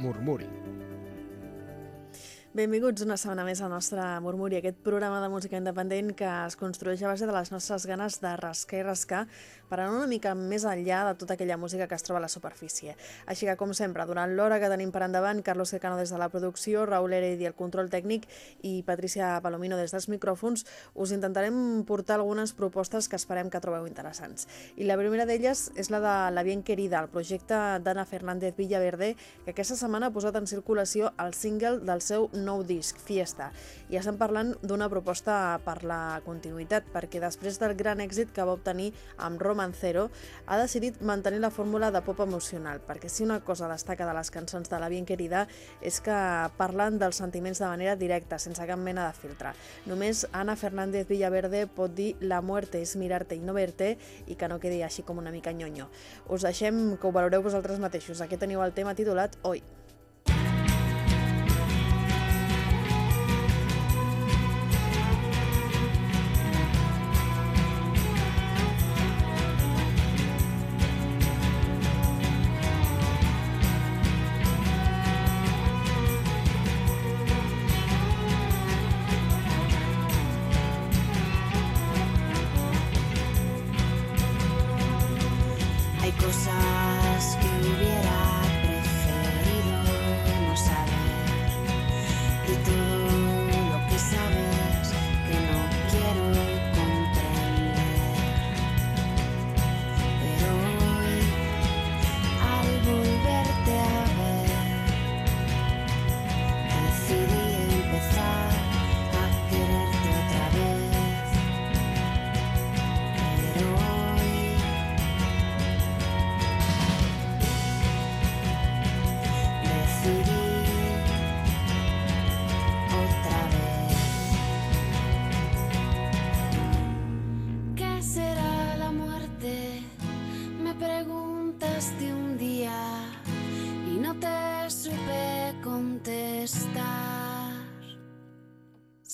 Murmuri. Benvinguts una setmana més al nostre Murmuri, aquest programa de música independent que es construeix a base de les nostres ganes de rascar i rascar per anar una mica més enllà de tota aquella música que es troba a la superfície. Així que, com sempre, durant l'hora que tenim per endavant, Carlos Secano des de la producció, Raúl Heredi el control tècnic i Patricia Palomino des dels micròfons, us intentarem portar algunes propostes que esperem que trobeu interessants. I la primera d'elles és la de La Bien Querida, el projecte d'Anna Fernández Villaverde, que aquesta setmana ha posat en circulació el single del seu nou disc, Fiesta. I estem parlant d'una proposta per la continuïtat, perquè després del gran èxit que va obtenir amb Romancero, ha decidit mantenir la fórmula de pop emocional, perquè si una cosa destaca de les cançons de La Bien Querida és que parlen dels sentiments de manera directa, sense cap mena de filtre. Només Ana Fernández Villaverde pot dir la muerte és mirarte i no verte i que no quedi així com una mica nyonyo. Us deixem que ho valoreu vosaltres mateixos. Aquí teniu el tema titulat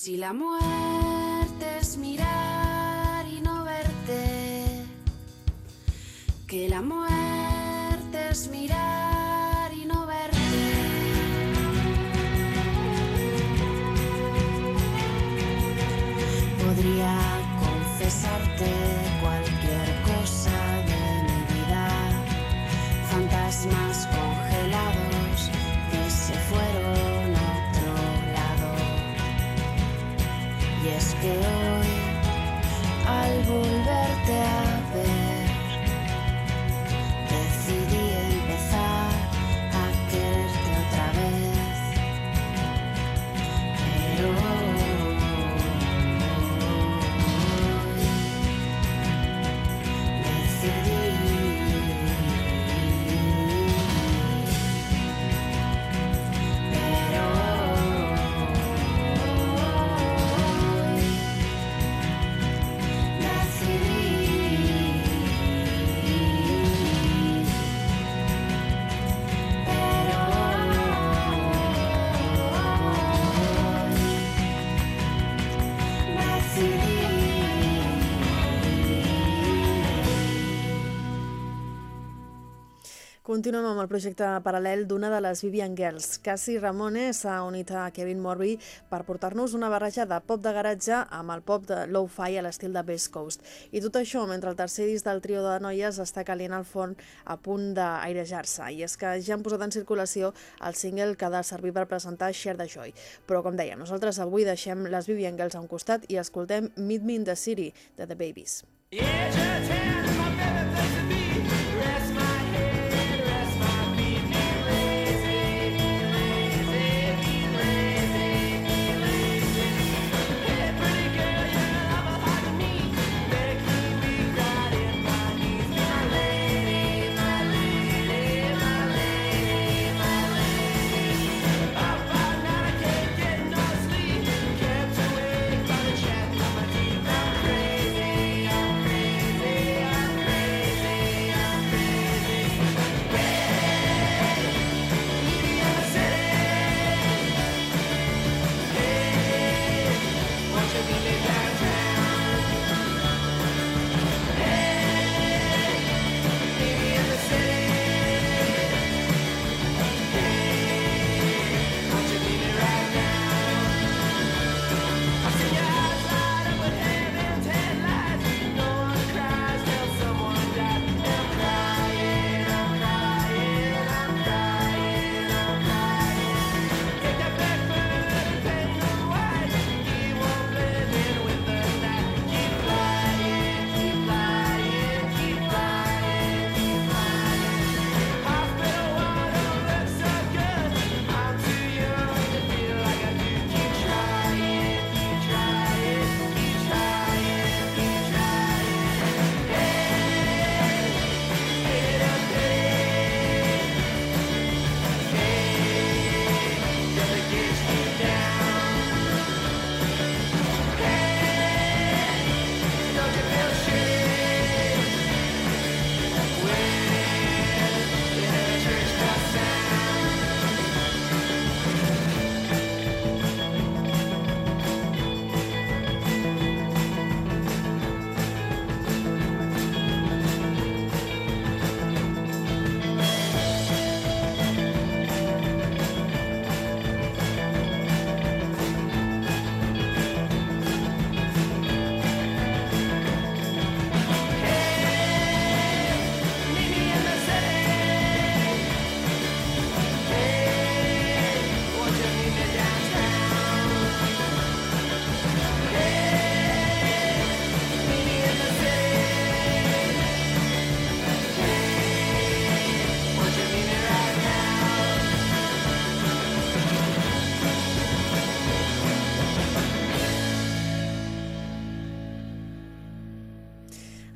Hoy. la muerte Continuem amb el projecte paral·lel d'una de les Vivian Girls. Cassie Ramone s'ha unit a Kevin Morby per portar-nos una barreja de pop de garatge amb el pop de low-fi a l'estil de Best Coast. I tot això mentre el tercer disc del trio de noies està calent al forn a punt d'airejar-se. I és que ja han posat en circulació el single que ha de servir per presentar Share the Joy. Però, com deia, nosaltres avui deixem les Vivian Girls a un costat i escoltem Meet Me in the City de The Babies. Yeah,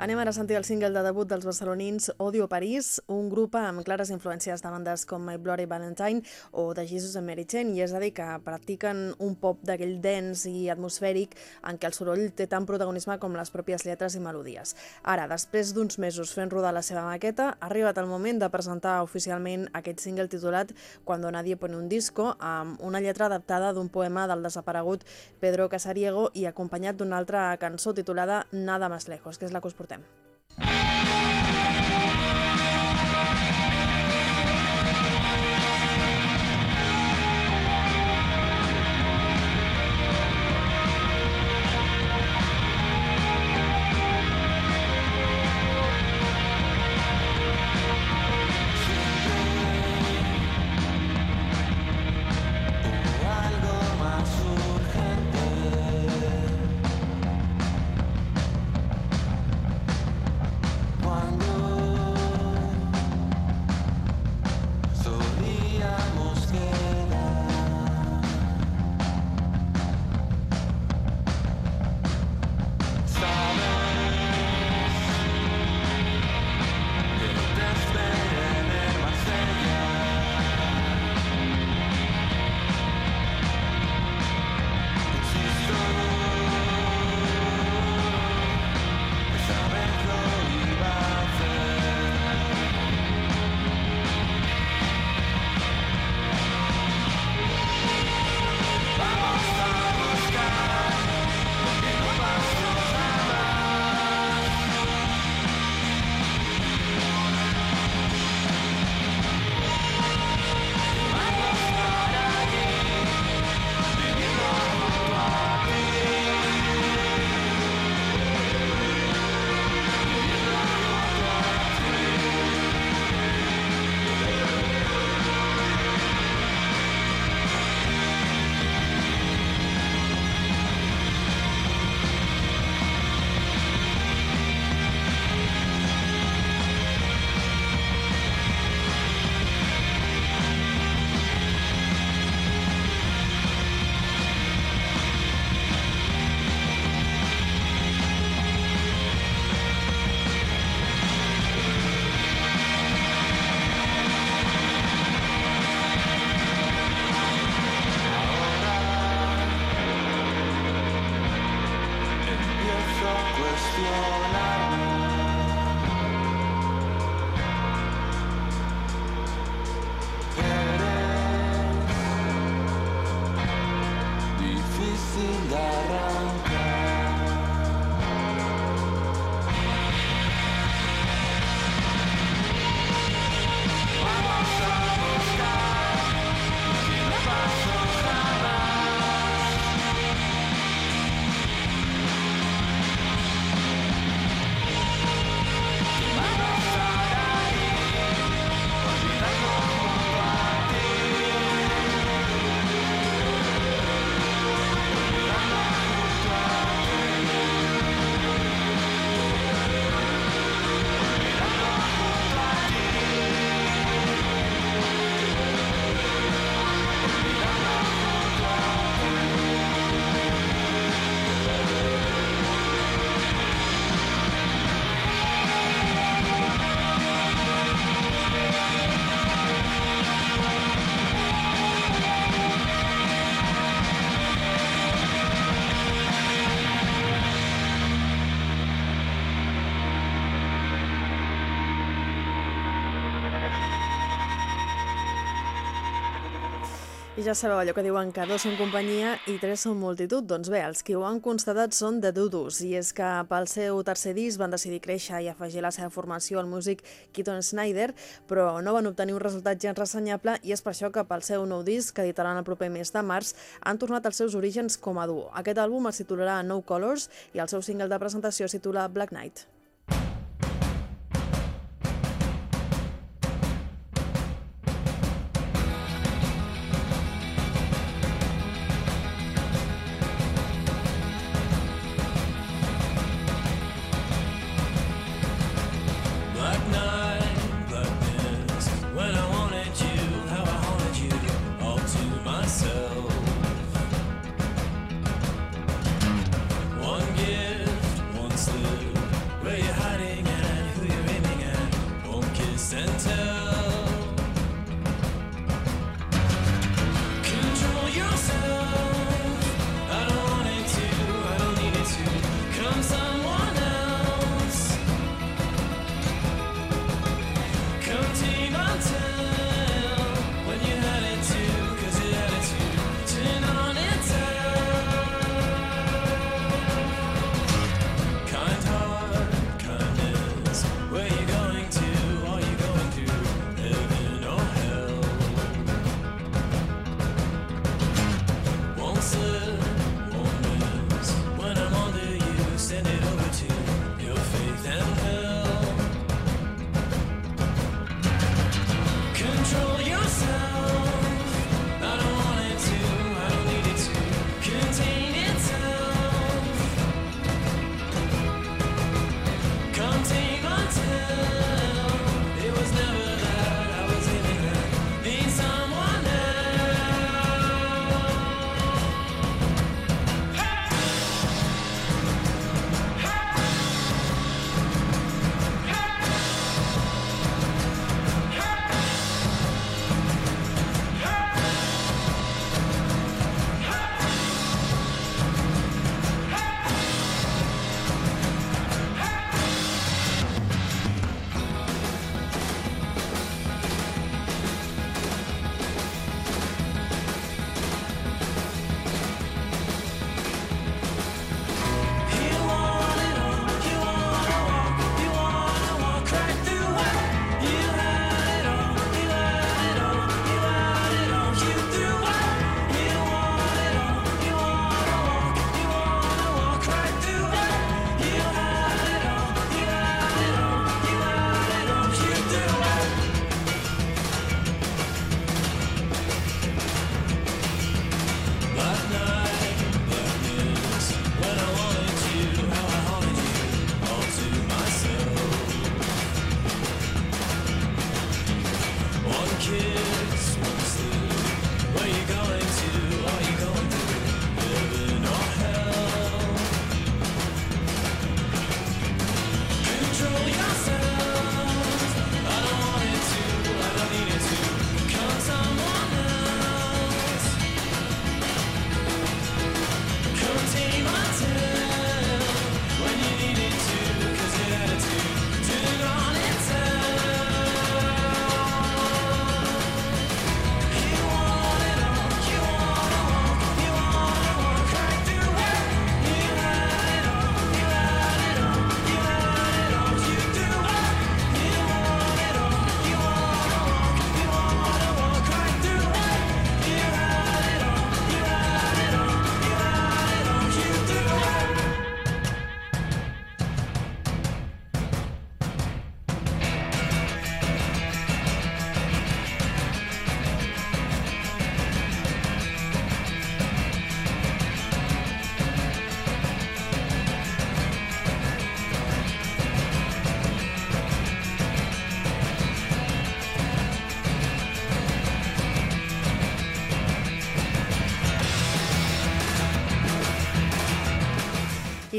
Anem ara a sentir el single de debut dels barcelonins Odio París, un grup amb clares influències de bandes com My Bloody Valentine o de Jesus and Mary Chain, i és a dir, que practiquen un pop d'aquell dens i atmosfèric en què el soroll té tant protagonisme com les pròpies lletres i melodies. Ara, després d'uns mesos fent rodar la seva maqueta, ha arribat el moment de presentar oficialment aquest single titulat Cuando nadie pone un disco, amb una lletra adaptada d'un poema del desaparegut Pedro Casariego i acompanyat d'una altra cançó titulada Nada más lejos, que és la que us muuten. I ja sabeu allò que diuen que dos són companyia i tres són multitud. Doncs bé, els que ho han constatat són de Dudus, i és que pel seu tercer disc van decidir créixer i afegir la seva formació al músic Keaton Snyder, però no van obtenir un resultat gens ressenyable i és per això que pel seu nou disc, que editaran el proper mes de març, han tornat als seus orígens com a duo. Aquest àlbum es titularà No Colors i el seu single de presentació es titula Black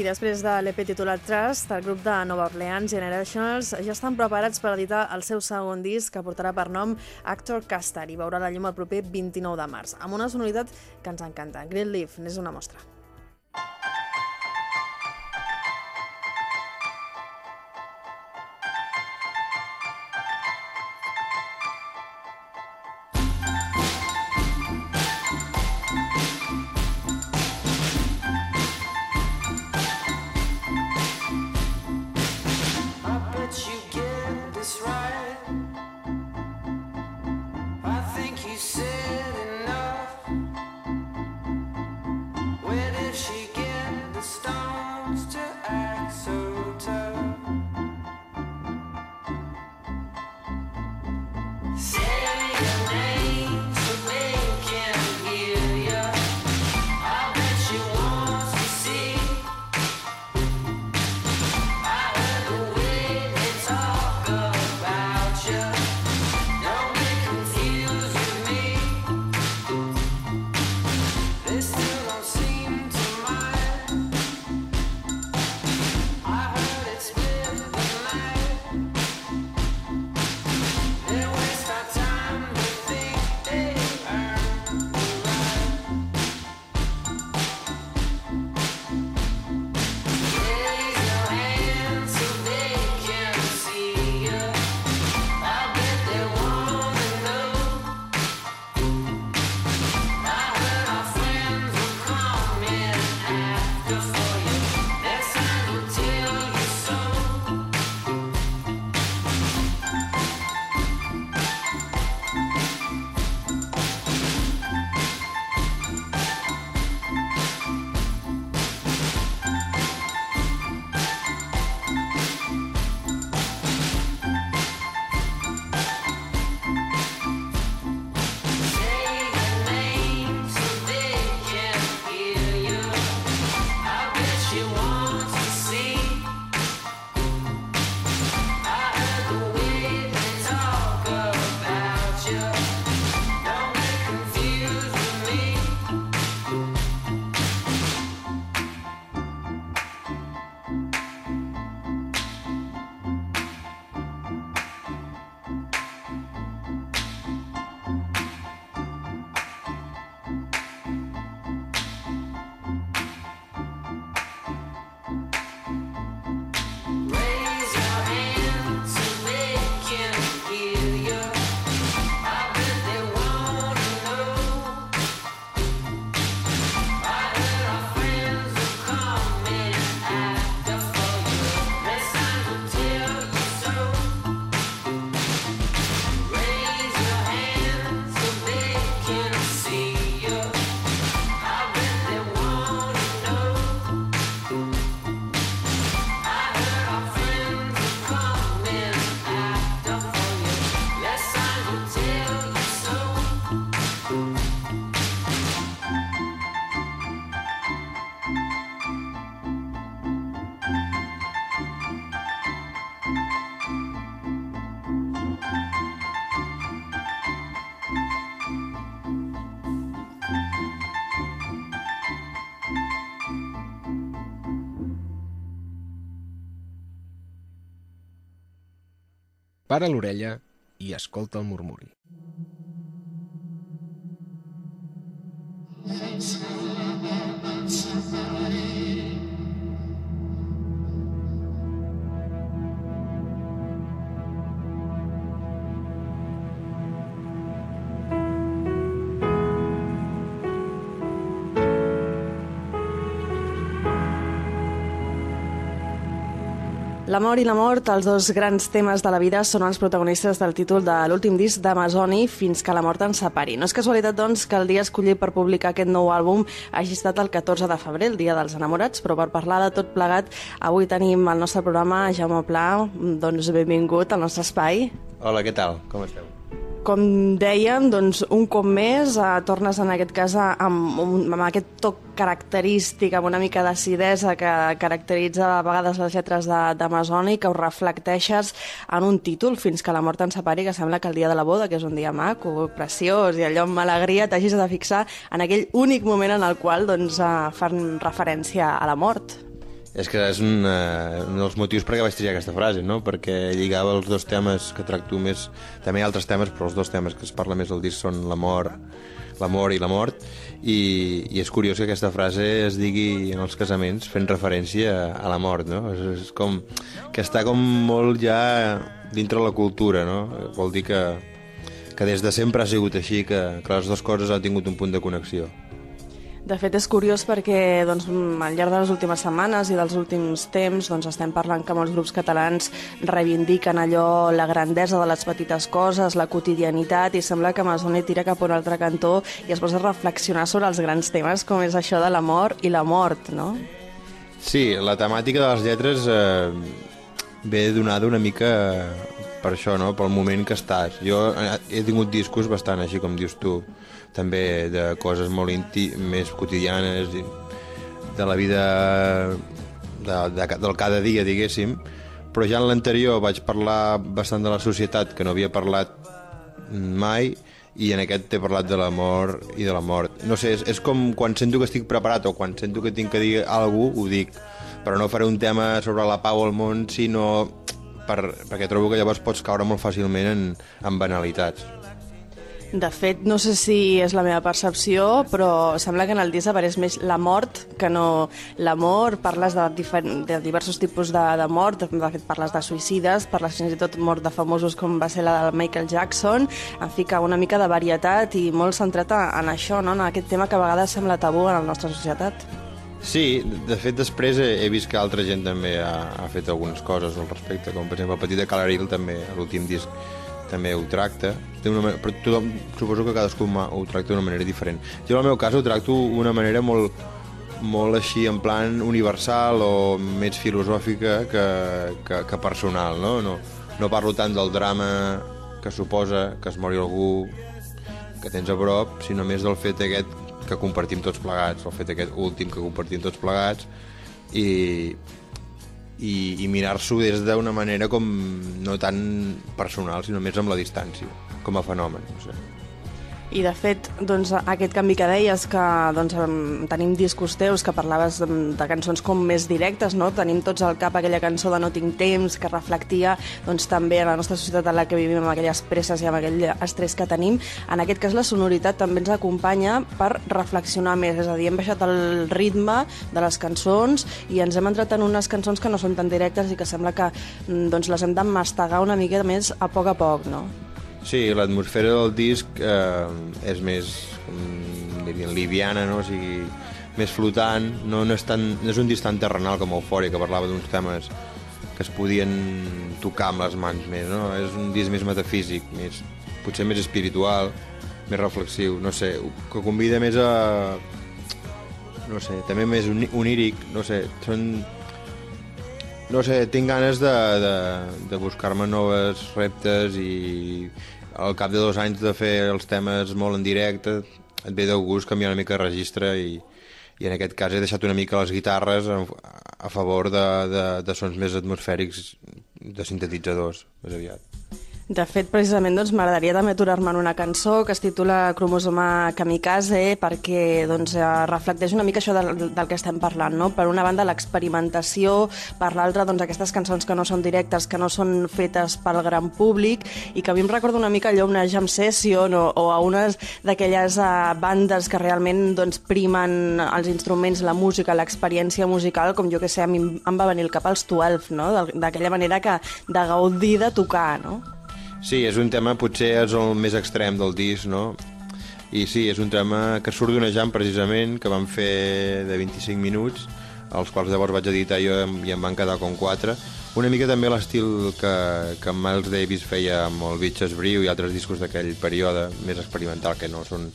Després de l'EP titulat Trust, el grup de Nova Orleans Generationals ja estan preparats per editar el seu segon disc que portarà per nom Actor Caster i veurà la llum el proper 29 de març, amb una sonoritat que ens encanta. Greenleaf n'és una mostra. Para l'orella i escolta el murmuri. L'amor i la mort, els dos grans temes de la vida, són els protagonistes del títol de l'últim disc d'Amazoni, Fins que la mort ens separi. No és casualitat, doncs, que el dia escollit per publicar aquest nou àlbum hagi estat el 14 de febrer, el dia dels enamorats, però per parlar de tot plegat, avui tenim al nostre programa Jaume Pla, doncs benvingut al nostre espai. Hola, què tal? Com esteu? Com dèiem, doncs, un cop més eh, tornes en aquest cas amb, amb aquest toc característic, amb una mica d'acidesa que caracteritza a vegades les lletres d'Amazoni, que ho reflecteixes en un títol, fins que la mort en separi, que sembla que el dia de la boda, que és un dia maco, preciós, i allò amb alegria, t'hagis de fixar en aquell únic moment en el qual doncs, eh, fan referència a la mort. És que és un, uh, un dels motius per què vaig triar aquesta frase, no? Perquè lligava els dos temes que tracto més... També hi ha altres temes, però els dos temes que es parla més al disc són l'amor l'amor i la mort i, i és curiós que aquesta frase es digui en els casaments fent referència a la mort, no? És, és com que està com molt ja dintre la cultura, no? Vol dir que, que des de sempre ha sigut així, que, que les dues coses han tingut un punt de connexió. De fet, és curiós perquè doncs, al llarg de les últimes setmanes i dels últims temps doncs, estem parlant que molts grups catalans reivindiquen allò, la grandesa de les petites coses, la quotidianitat, i sembla que Masone tira cap a un altre cantó i es posa a reflexionar sobre els grans temes com és això de l'amor i la mort, no? Sí, la temàtica de les lletres eh, ve donada una mica per això, no? pel moment que estàs. Jo he tingut discos bastant així com dius tu, també de coses molt inti més quotidianes de la vida de, de, del cada dia, diguéssim, però ja en l'anterior vaig parlar bastant de la societat, que no havia parlat mai, i en aquest t'he parlat de l'amor i de la mort. No sé, és, és com quan sento que estic preparat o quan sento que tinc que dir alguna cosa, ho dic, però no faré un tema sobre la pau al món, sinó per, perquè trobo que llavors pots caure molt fàcilment en, en banalitats. De fet, no sé si és la meva percepció, però sembla que en el disc apareix més la mort que no l'amor. Parles de, de diversos tipus de, de mort, de fet parles de suïcides, parles fins i tot mort de famosos com va ser la de Michael Jackson, en fi, que una mica de varietat i molt centrat en això, no? en aquest tema que a vegades sembla tabú en la nostra societat. Sí, de fet després he, he vist que altra gent també ha, ha fet algunes coses al respecte, com per exemple el Petit de Calaril també, l'últim disc també ho tracta, té una manera, però tothom, suposo que cadascú ho tracta d'una manera diferent. Jo, en el meu cas, ho tracto d'una manera molt, molt així en plan universal o més filosòfica que, que, que personal, no? no? No parlo tant del drama que suposa que es mori algú que tens a prop, sinó més del fet aquest que compartim tots plegats, el fet aquest últim que compartim tots plegats i, i, i mirar-s'ho des d'una manera com no tan personal, sinó més amb la distància, com a fenomen. No sé. I de fet, doncs, aquest canvi que deies, que doncs, tenim discos teus que parlaves de cançons com més directes, no? tenim tots al cap aquella cançó de No tinc temps, que reflectia doncs, també a la nostra societat en la que vivim amb aquelles presses i amb aquell estrès que tenim. En aquest cas la sonoritat també ens acompanya per reflexionar més, és a dir, hem baixat el ritme de les cançons i ens hem entrat en unes cançons que no són tan directes i que sembla que mm, doncs, les hem de mastegar una mica més a poc a poc, no? Sí, l'atmosfera del disc eh, és més, com dirien, liviana, no? o sigui, més flotant, no, no, és tan, no és un disc tan terrenal com Eufòria, que parlava d'uns temes que es podien tocar amb les mans més, no? És un disc més metafísic, més, potser més espiritual, més reflexiu, no sé, que convida més a... no sé, també més oníric, no sé, són... No sé, tinc ganes de, de, de buscar-me noves reptes i al cap de dos anys de fer els temes molt en directe et ve de gust canviar una mica de registre i, i en aquest cas he deixat una mica les guitarres a, a favor de, de, de sons més atmosfèrics de sintetitzadors, més aviat. De fet, precisament, doncs, m'agradaria també aturar-me en una cançó que es titula Cromosoma Kamikaze perquè doncs, eh, reflecteix una mica això del, del que estem parlant. No? Per una banda, l'experimentació, per l'altra, doncs, aquestes cançons que no són directes, que no són fetes pel gran públic i que a mi em recorda una mica allò una jam session o, o a unes d'aquelles uh, bandes que realment doncs, primen els instruments, la música, l'experiència musical, com jo que sé, a mi em va venir el cap als 12, no? d'aquella manera que de gaudir de tocar, no? Sí, és un tema, potser és el més extrem del disc, no? I sí, és un tema que surt d'una jam precisament, que vam fer de 25 minuts, els quals llavors vaig editar jo i em van quedar com 4. Una mica també l'estil que, que Miles Davis feia amb el Bitches Brew i altres discos d'aquell període més experimental que no són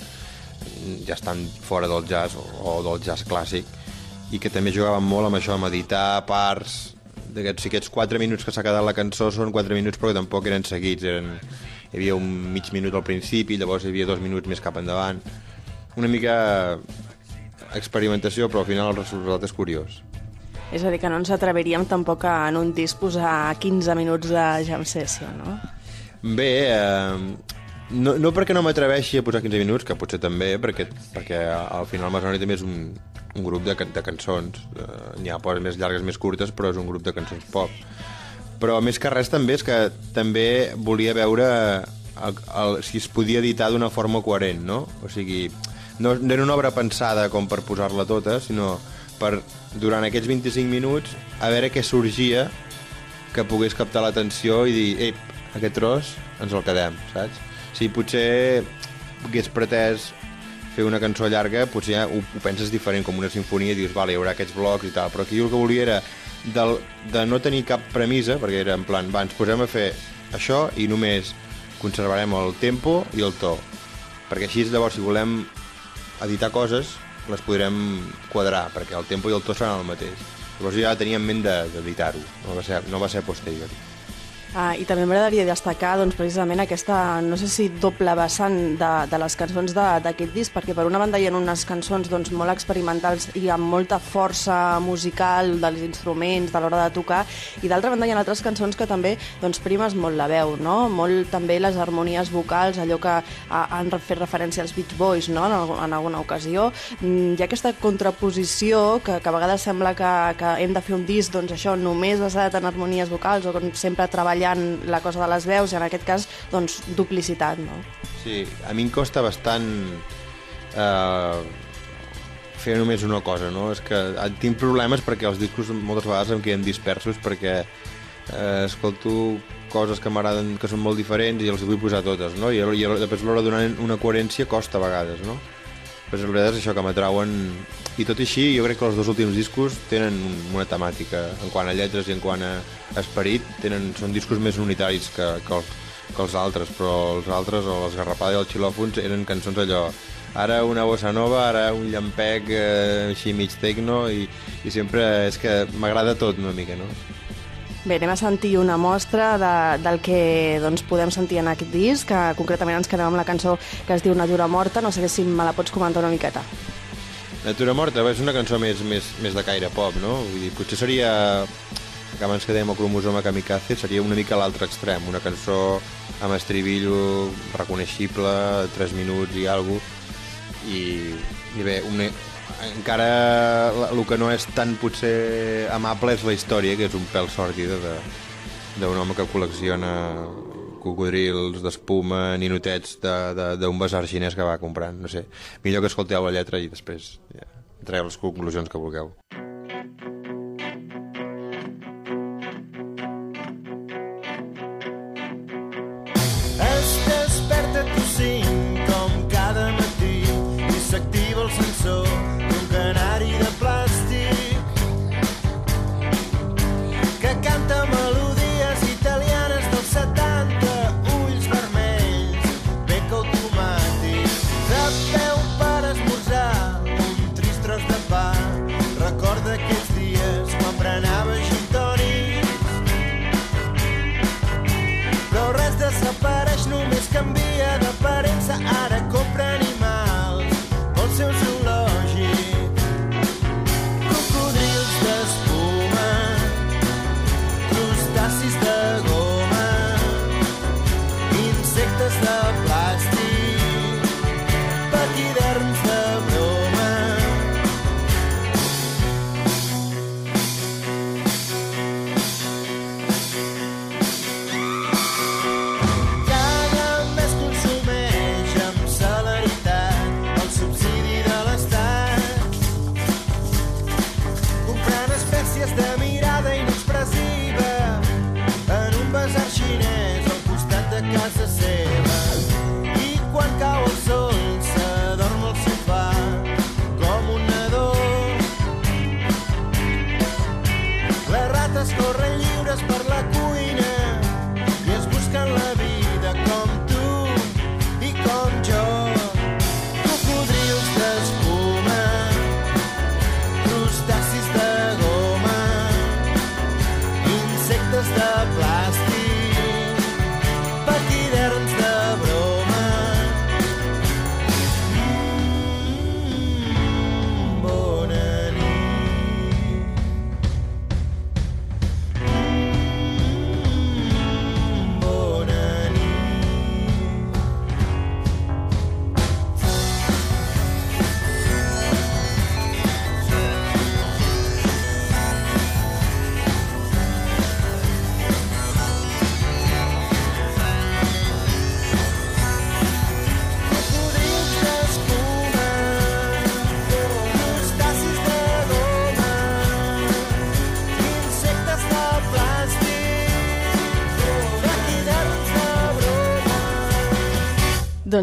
ja estan fora del jazz o, o del jazz clàssic i que també jugaven molt amb això, amb editar parts d'aquests si aquests 4 minuts que s'ha quedat la cançó són 4 minuts però que tampoc eren seguits eren, hi havia un mig minut al principi llavors hi havia dos minuts més cap endavant una mica experimentació però al final el resultat és curiós és a dir, que no ens atreveríem tampoc a, en un disc posar 15 minuts de jam session, no? Bé, eh, no, no perquè no m'atreveixi a posar 15 minuts, que potser també, perquè, perquè al final Masonari també és un, un grup de, de cançons. Uh, N'hi ha poses més llargues, més curtes, però és un grup de cançons pop. Però més que res també és que també volia veure el, el, si es podia editar d'una forma coherent, no? O sigui, no, no era una obra pensada com per posar-la tota, sinó per, durant aquests 25 minuts, a veure què sorgia que pogués captar l'atenció i dir, ei, aquest tros ens el quedem, saps? Si potser hagués pretès fer una cançó llarga, potser ja ho, ho penses diferent, com una sinfonia, dius, vale, hi haurà aquests blocs i tal, però aquí el que volia era del, de no tenir cap premissa, perquè era en plan, va, ens posem a fer això i només conservarem el tempo i el to, perquè així llavors si volem editar coses les podrem quadrar, perquè el tempo i el to seran el mateix. Llavors ja tenia en ment de- d'editar-ho, no, va ser, no va ser posterior. Ah, I també m'agradaria destacar doncs, precisament aquesta, no sé si doble vessant de, de les cançons d'aquest disc, perquè per una banda hi ha unes cançons doncs, molt experimentals i amb molta força musical dels instruments, de l'hora de tocar, i d'altra banda hi ha altres cançons que també doncs, primes molt la veu, no? molt també les harmonies vocals, allò que ah, han fet referència als Beach Boys no? en, en alguna ocasió. Mm, hi ha aquesta contraposició que, que a vegades sembla que, que hem de fer un disc doncs, això només basat en harmonies vocals o sempre treballant la cosa de les veus i en aquest cas doncs, duplicitat. No? Sí, a mi em costa bastant eh, fer només una cosa, no? És que eh, tinc problemes perquè els discos moltes vegades em queden dispersos perquè eh, escolto coses que m'agraden, que són molt diferents i els vull posar totes, no? I, i després l'hora de donar una coherència costa a vegades, no? Però veritat és això que m'atrauen... I tot i així, jo crec que els dos últims discos tenen una temàtica, en quant a lletres i en quant a esperit, tenen, són discos més unitaris que, que, els, que els altres, però els altres, o les Garrapada i els Xilòfons, eren cançons allò ara una bossa nova, ara un llampec eh, així mig tecno i, i sempre és que m'agrada tot una mica, no? Bé, anem a sentir una mostra de, del que doncs, podem sentir en aquest disc, que concretament ens quedem amb la cançó que es diu Natura Morta, no sé si me la pots comentar una miqueta. Natura Morta és una cançó més, més, més de caire pop, no? Vull dir, potser seria, que abans que dèiem el cromosoma kamikaze, seria una mica l'altre extrem, una cançó amb estribillo reconeixible, 3 minuts i alguna i, i bé, una, encara el que no és tan potser amable és la història, que és un pèl sòrdida d'un home que col·lecciona cocodrils d'espuma, ninotets d'un basar xinès que va comprant, no sé. Millor que escolteu la lletra i després ja, treu les conclusions que vulgueu. gràcies de mirada inexpressiva en un basar xinès al costat de casa seva. I quan cau el sol s'adorm al sofà com un nadó. Les rates corren lliures per la cuina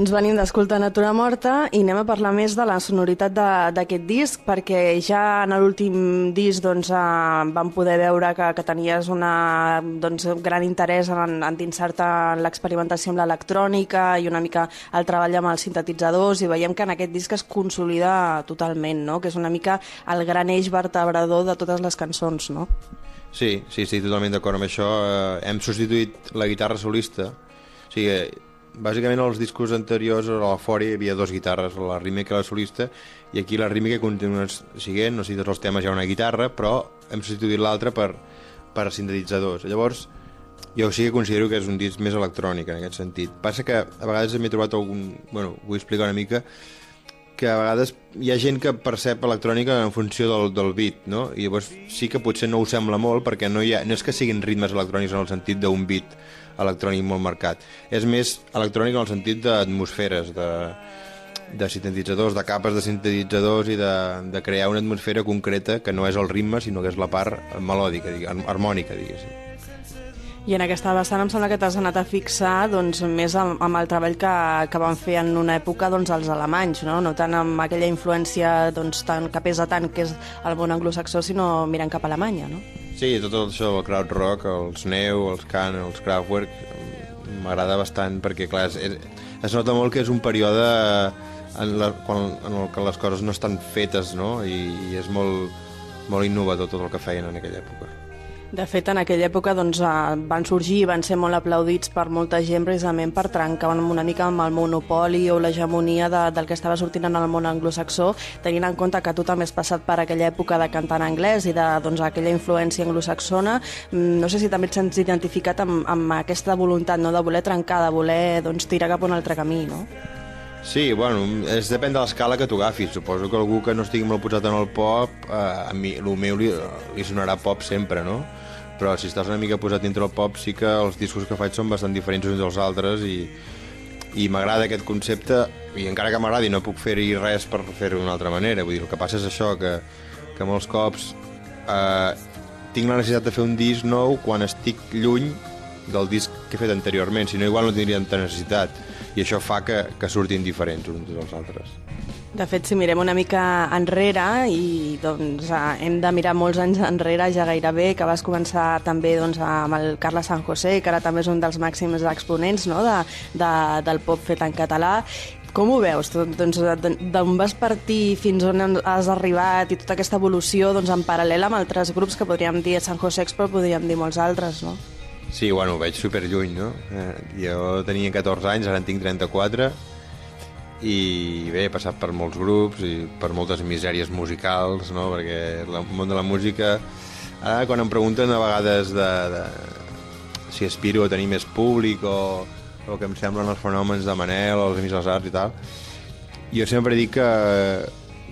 Doncs venim d'escoltar Natura Morta i anem a parlar més de la sonoritat d'aquest disc, perquè ja en l'últim disc doncs, eh, vam poder veure que, que tenies una, doncs, gran interès en endinsar-te en l'experimentació amb l'electrònica i una mica el treball amb els sintetitzadors i veiem que en aquest disc es consolida totalment, no? que és una mica el gran eix vertebrador de totes les cançons. No? Sí, sí, sí, totalment d'acord amb això. Eh, hem substituït la guitarra solista. O sigui, bàsicament als discos anteriors a la Fòria hi havia dos guitarres, la rítmica i la solista, i aquí la rítmica continua siguent, no sé si tots els temes hi ha una guitarra, però hem substituït l'altra per, per sintetitzadors. Llavors, jo sí que considero que és un disc més electrònic en aquest sentit. Passa que a vegades m'he trobat algun... Bueno, vull explicar una mica que a vegades hi ha gent que percep electrònica en funció del, del beat, no? I llavors sí que potser no ho sembla molt perquè no, hi ha, no és que siguin ritmes electrònics en el sentit d'un beat electrònic molt marcat. És més electrònic en el sentit d'atmosferes, de, de sintetitzadors, de capes de sintetitzadors i de, de crear una atmosfera concreta que no és el ritme, sinó que és la part melòdica, harmònica, diguéssim. I en aquesta vessant em sembla que t'has anat a fixar doncs, més amb, amb el treball que, que van fer en una època doncs, els alemanys, no? no tant amb aquella influència doncs, tan, que pesa tant que és el món anglosaxó, sinó mirant cap a Alemanya. No? Sí, tot això del crowd rock, els Neu, els Can, els Kraftwerk, m'agrada bastant perquè, clar, es, es nota molt que és un període en, la, quan, en el que les coses no estan fetes, no? I, i és molt, molt innovador tot el que feien en aquella època. De fet, en aquella època doncs, eh, van sorgir i van ser molt aplaudits per molta gent precisament per trencar una mica amb el monopoli o l'hegemonia de, del que estava sortint en el món anglosaxó, tenint en compte que tu també has passat per aquella època de cantar en anglès i de doncs, aquella influència anglosaxona. Mm, No sé si també et sents identificat amb, amb aquesta voluntat no? de voler trencar, de voler doncs, tirar cap a un altre camí, no? Sí, bueno, és depèn de l'escala que tu agafis. Suposo que algú que no estigui molt posat en el pop, eh, a mi, el meu li, li sonarà pop sempre, no? Però si estàs una mica posat dintre el pop, sí que els discos que faig són bastant diferents uns dels altres i, i m'agrada aquest concepte i encara que m'agradi no puc fer-hi res per fer-ho d'una altra manera. Vull dir, el que passa és això, que, que molts cops eh, tinc la necessitat de fer un disc nou quan estic lluny del disc que he fet anteriorment, si no igual no tindria tanta necessitat i això fa que, que surtin diferents uns dels altres. De fet, si mirem una mica enrere, i doncs eh, hem de mirar molts anys enrere ja gairebé, que vas començar també doncs, amb el Carles San José, que ara també és un dels màxims exponents no? de, de, del pop fet en català, com ho veus? Doncs, D'on vas partir fins on has arribat i tota aquesta evolució doncs, en paral·lel amb altres grups que podríem dir San José Expo, podríem dir molts altres, no? Sí, bueno, ho veig super lluny, no? Eh, jo tenia 14 anys, ara en tinc 34, i bé, he passat per molts grups i per moltes misèries musicals, no? Perquè el món de la música... Ara, quan em pregunten a vegades de, de si aspiro a tenir més públic o, o que em semblen els fenòmens de Manel o els Amics dels Arts i tal, jo sempre dic que,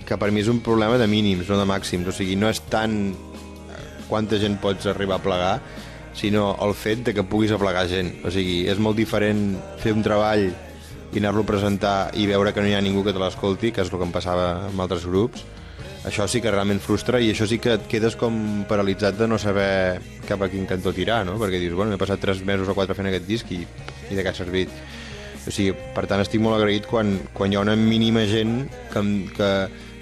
que per mi és un problema de mínims, no de màxims. O sigui, no és tant quanta gent pots arribar a plegar, sinó el fet de que puguis aplegar gent. O sigui, és molt diferent fer un treball i anar-lo a presentar i veure que no hi ha ningú que te l'escolti, que és el que em passava amb altres grups. Això sí que realment frustra i això sí que et quedes com paralitzat de no saber cap a quin cantó tirar, no? Perquè dius, bueno, he passat 3 mesos o 4 fent aquest disc i, i de què ha servit? O sigui, per tant, estic molt agraït quan, quan hi ha una mínima gent que, que,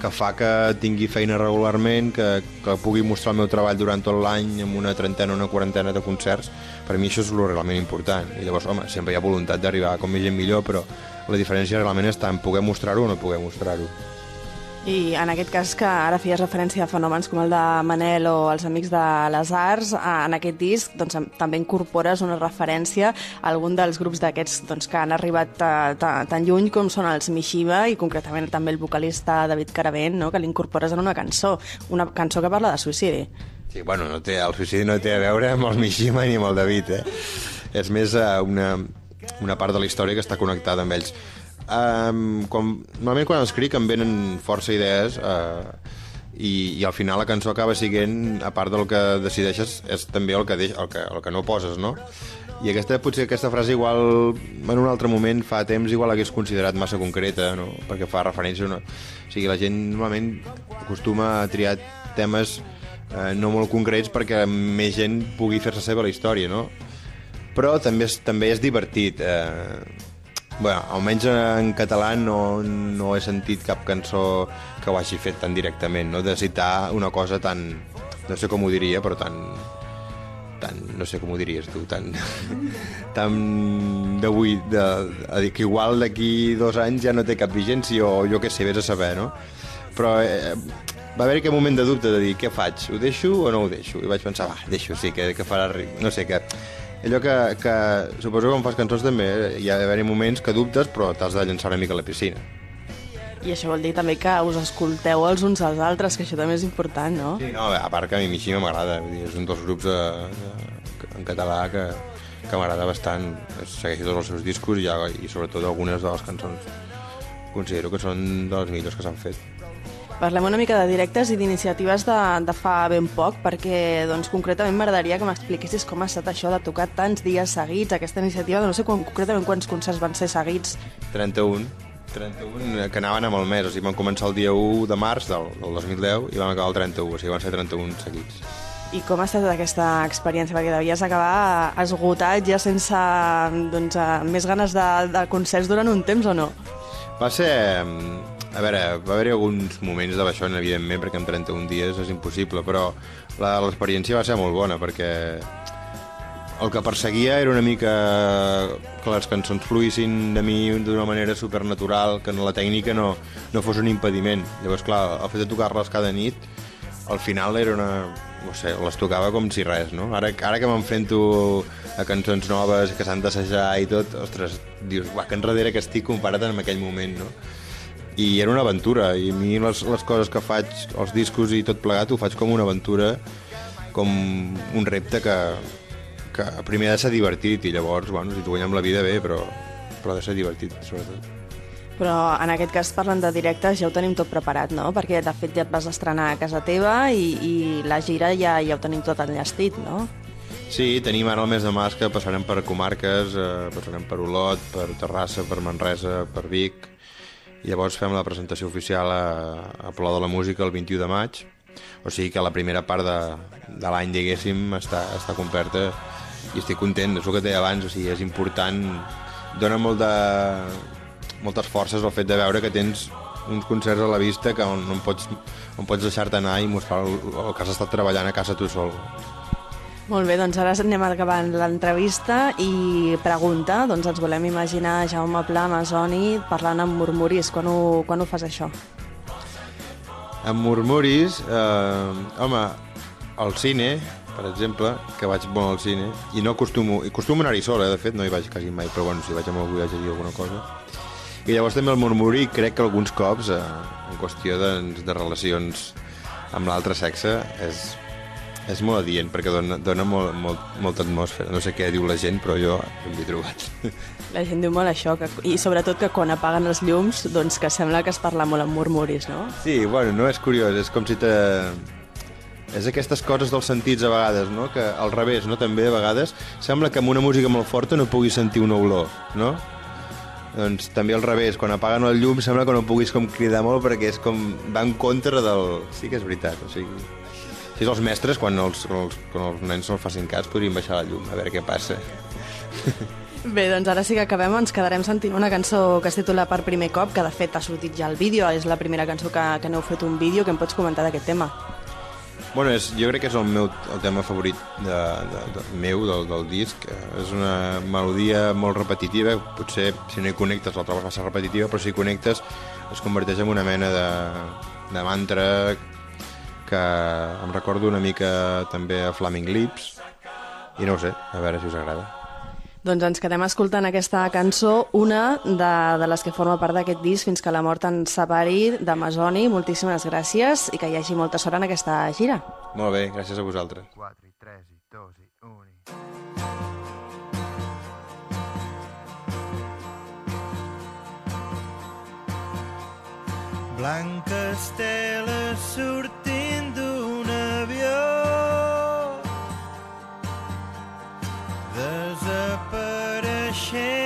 que fa que tingui feina regularment, que, que pugui mostrar el meu treball durant tot l'any amb una trentena o una quarantena de concerts, per mi això és el realment important. I llavors, home, sempre hi ha voluntat d'arribar com més gent millor, però la diferència realment està en poder mostrar-ho o no poder mostrar-ho. I en aquest cas que ara feies referència a fenòmens com el de Manel o els Amics de les Arts, eh, en aquest disc doncs, també incorpores una referència a algun dels grups d'aquests doncs, que han arribat ta, tan lluny com són els Mishima i concretament també el vocalista David Caravent, no? que l'incorpores en una cançó, una cançó que parla de suïcidi. Sí, bueno, no té, el suïcidi no té a veure amb el Mishima ni amb el David, eh? És més uh, una, una part de la història que està connectada amb ells. Um, quan, normalment quan escric em venen força idees uh, i, i al final la cançó acaba siguent, a part del que decideixes, és també el que, deix, el que, el que no poses, no? I aquesta, potser aquesta frase igual en un altre moment fa temps igual hagués considerat massa concreta, no? perquè fa referència una... O sigui, la gent normalment acostuma a triar temes eh, no molt concrets perquè més gent pugui fer-se seva la història, no? Però també és, també és divertit. Eh, bueno, almenys en català no, no he sentit cap cançó que ho hagi fet tan directament, no? de citar una cosa tan... no sé com ho diria, però tan... tan no sé com ho diries tu, tan... tan d'avui, de, dir que igual d'aquí dos anys ja no té cap vigència o jo què sé, vés a saber, no? Però eh, va haver aquest moment de dubte de dir què faig, ho deixo o no ho deixo? I vaig pensar, va, deixo, sí, que, que farà... No sé, que allò que, que suposo que quan fas cançons també hi ha d'haver-hi moments que dubtes però t'has de llançar una mica a la piscina. I això vol dir també que us escolteu els uns als altres, que això també és important, no? Sí, no, a part que a mi Mishima m'agrada, és un dels grups de, de, en català que, que m'agrada bastant, segueixo tots els seus discos i, i sobretot algunes de les cançons considero que són de les millors que s'han fet. Parlem una mica de directes i d'iniciatives de, de fa ben poc, perquè doncs, concretament m'agradaria que m'expliquessis com ha estat això de tocar tants dies seguits, aquesta iniciativa, no sé quan, concretament quants concerts van ser seguits. 31, 31 que anaven amb el mes, o sigui, van començar el dia 1 de març del, del 2010 i van acabar el 31, o sigui, van ser 31 seguits. I com ha estat aquesta experiència? Perquè devies acabar esgotat ja sense doncs, eh, més ganes de, de concerts durant un temps o no? Va ser... A veure, va haver-hi alguns moments de baixón, evidentment, perquè en 31 dies és impossible, però l'experiència va ser molt bona, perquè el que perseguia era una mica que les cançons fluïssin de mi d'una manera supernatural, que la tècnica no, no fos un impediment. Llavors, clar, el fet de tocar-les cada nit, al final era una... no sé, les tocava com si res, no? Ara, ara que m'enfrento a cançons noves que s'han d'assajar i tot, ostres, dius, va, que enrere que estic comparat amb aquell moment, no? I era una aventura i a mi les, les coses que faig els discos i tot plegat ho faig com una aventura com un repte que, que primer ha de ser divertit i llavors, bueno, si t'ho guanyem la vida bé però, però ha de ser divertit sobretot Però en aquest cas, parlant de directes, ja ho tenim tot preparat, no? Perquè, de fet, ja et vas estrenar a casa teva i, i la gira ja, ja ho tenim tot enllestit, no? Sí, tenim ara el mes de març que passarem per comarques, eh, passarem per Olot, per Terrassa, per Manresa, per Vic, i llavors fem la presentació oficial a, a Palau de la Música el 21 de maig, o sigui que la primera part de, de l'any, diguéssim, està, està completa i estic content, és el que et deia abans, o sigui, és important, dona molt de, moltes forces el fet de veure que tens uns concerts a la vista que on, on pots, on pots deixar-te anar i mostrar el, el que has estat treballant a casa tu sol. Molt bé, doncs ara anem acabant l'entrevista i pregunta, doncs ens volem imaginar Jaume Pla, Amazoni, parlant amb murmuris. Quan ho, quan ho fas això? Amb murmuris, eh, home, al cine, per exemple, que vaig molt al cine, i no acostumo, i acostumo anar-hi sol, eh, de fet, no hi vaig quasi mai, però bueno, si vaig amb algú vaig a dir alguna cosa. I llavors també el murmuri crec que alguns cops, eh, en qüestió de, de relacions amb l'altre sexe, és, és molt adient, perquè dona, dona molt, molt, molta atmosfera. No sé què diu la gent, però jo m'hi he trobat. La gent diu molt això, que, i sobretot que quan apaguen els llums, doncs que sembla que es parla molt amb murmuris, no? Sí, bueno, no és curiós, és com si te... És aquestes coses dels sentits a vegades, no? Que al revés, no? També a vegades sembla que amb una música molt forta no puguis sentir una olor, no? Doncs també al revés, quan apaguen el llum sembla que no puguis com cridar molt perquè és com va en contra del... Sí que és veritat, o sigui... Si els mestres, quan els, els, quan els nens no els facin cas, podrien baixar la llum, a veure què passa. Bé, doncs ara sí que acabem, ens quedarem sentint una cançó que es titula Per primer cop, que de fet ha sortit ja el vídeo, és la primera cançó que, que n'heu fet un vídeo, que em pots comentar d'aquest tema? Bueno, és, jo crec que és el meu el tema favorit de, de, de, meu, del, del disc. És una melodia molt repetitiva, potser si no hi connectes la trobes massa repetitiva, però si hi connectes es converteix en una mena de, de mantra que em recordo una mica també a Flaming Lips, i no ho sé, a veure si us agrada. Doncs ens quedem escoltant aquesta cançó, una de, de les que forma part d'aquest disc, fins que la mort ens separi, d'Amazoni. Moltíssimes gràcies i que hi hagi molta sort en aquesta gira. Molt bé, gràcies a vosaltres. 4 i 3 i 2 i 1 i... Blanca estela change.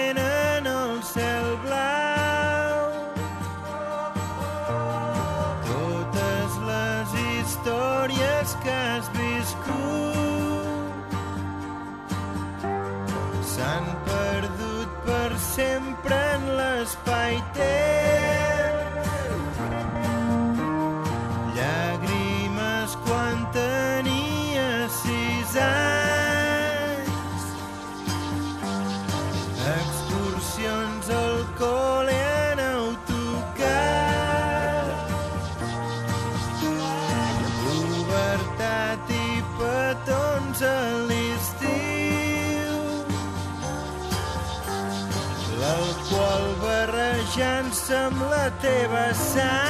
teva sang.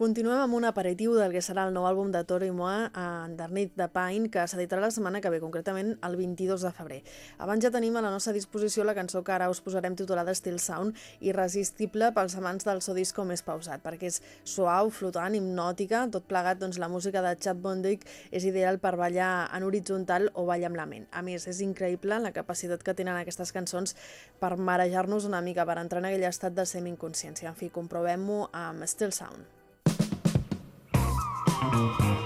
Continuem amb un aperitiu del que serà el nou àlbum de Toro i Moa, eh, Underneath the Pine, que s'editarà la setmana que ve, concretament el 22 de febrer. Abans ja tenim a la nostra disposició la cançó que ara us posarem titulada Still Sound, irresistible pels amants del seu disco més pausat, perquè és suau, flotant, hipnòtica, tot plegat doncs, la música de Chad Bondic és ideal per ballar en horitzontal o ballar amb la ment. A més, és increïble la capacitat que tenen aquestes cançons per marejar-nos una mica, per entrar en aquell estat de semi-inconsciència. En fi, comprovem-ho amb Still Sound. Thank you.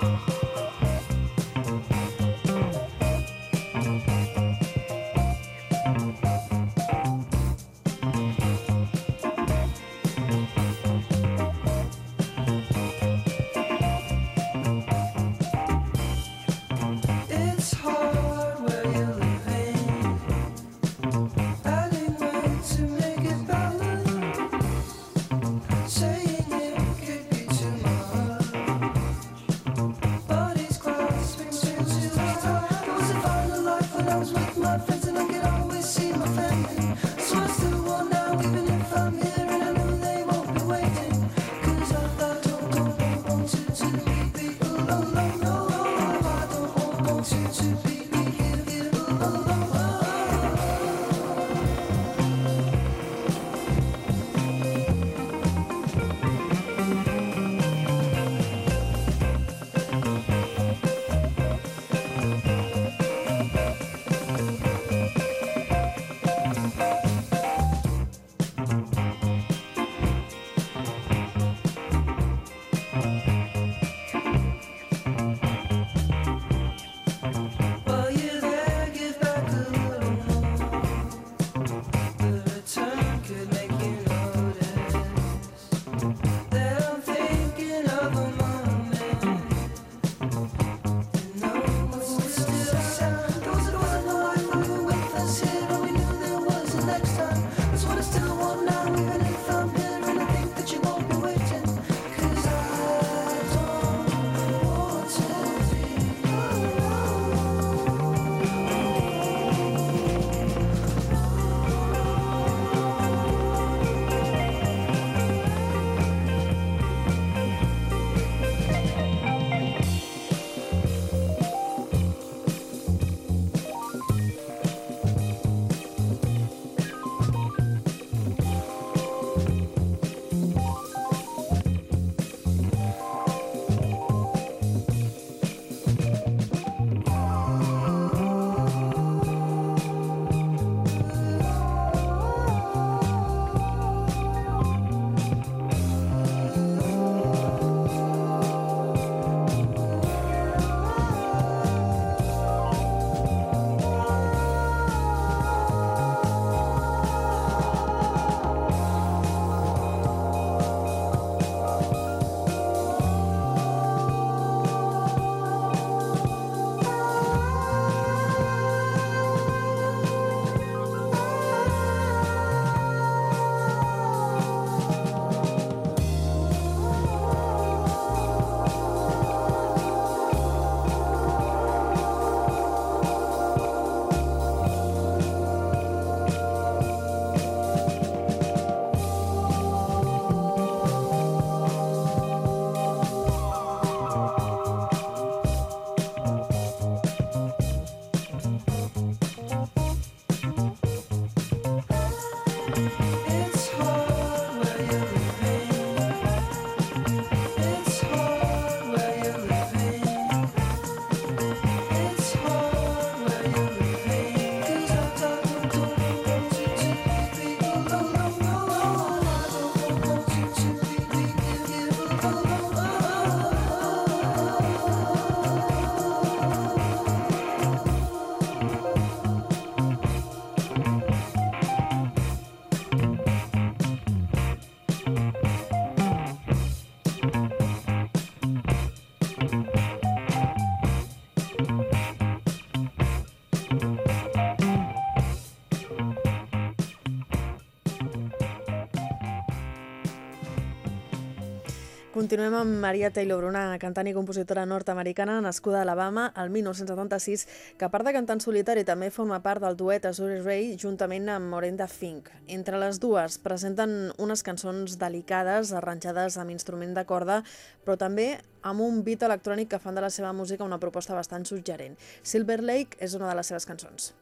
Continuem amb Maria Taylor, una cantant i compositora nord-americana nascuda a Alabama al 1976, que a part de cantar en solitari també forma part del duet Azure Ray juntament amb Morenda Fink. Entre les dues presenten unes cançons delicades, arranjades amb instrument de corda, però també amb un beat electrònic que fan de la seva música una proposta bastant suggerent. Silver Lake és una de les seves cançons.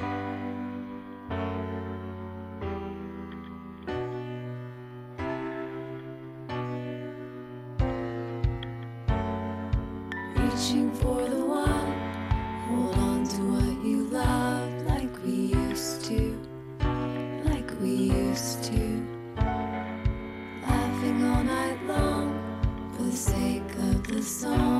Reaching for the one, hold on to what you love like we used to, like we used to. Laughing all night long for the sake of the song,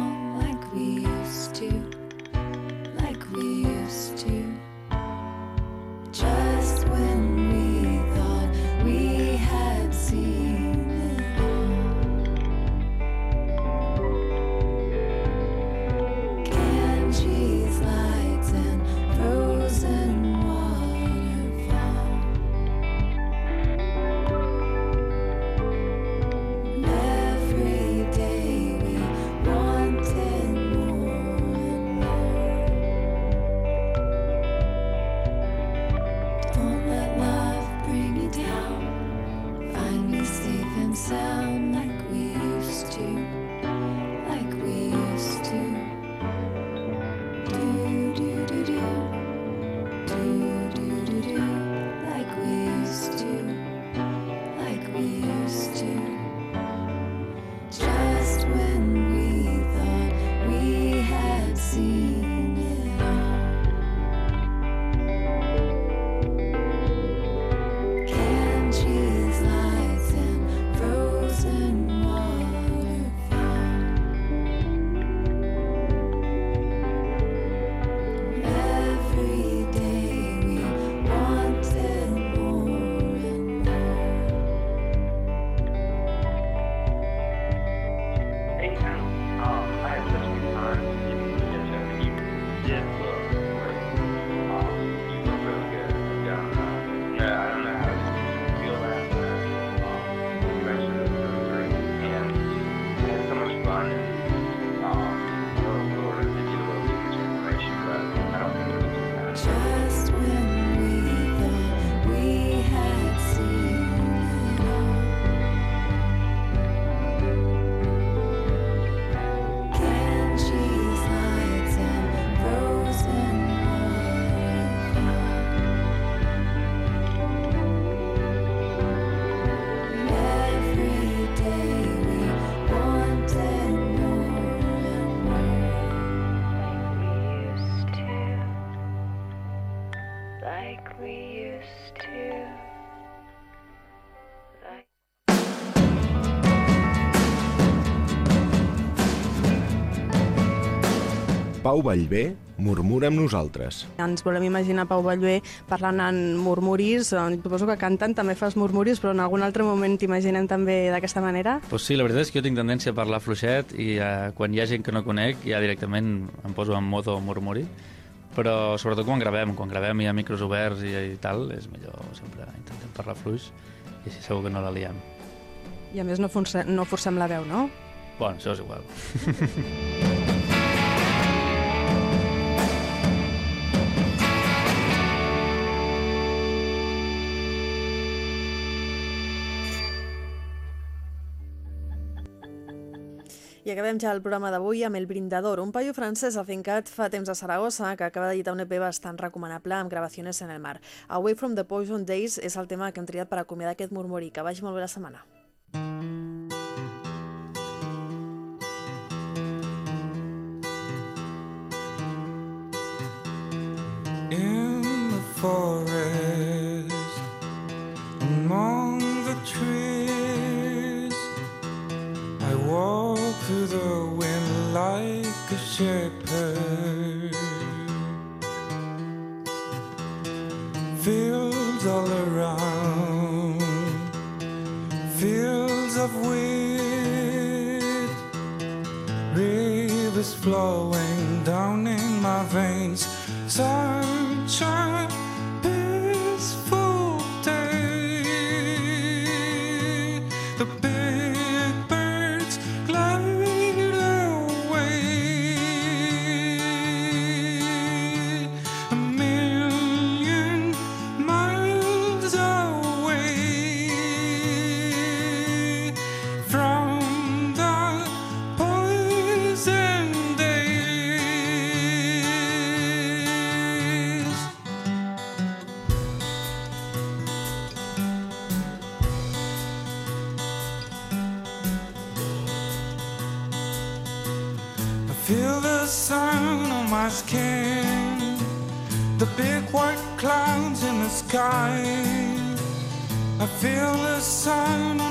Pau Vallvé murmura amb nosaltres. Ens volem imaginar Pau Ballvé parlant en murmuris, eh, suposo que cantant també fas murmuris, però en algun altre moment t'imaginem també d'aquesta manera? Pues sí, la veritat és que jo tinc tendència a parlar fluixet i eh, quan hi ha gent que no conec ja directament em poso en modo murmuri però sobretot quan gravem, quan gravem hi ha micros oberts i, i tal, és millor sempre intentem parlar fluix i així segur que no la liem. I a més no, forcem, no forcem la veu, no? Bueno, això és igual. I acabem ja el programa d'avui amb El Brindador, un paio francès afincat fa temps a Saragossa que acaba d'editar un EP bastant recomanable amb gravacions en el mar. Away from the Poison Days és el tema que hem triat per acomiadar aquest murmuri. Que vagi molt bé la setmana. in the forest among shepherd. Fields all around fields of wheat. Rivers flowing down in my veins. Sunshine in the sky. I feel the sun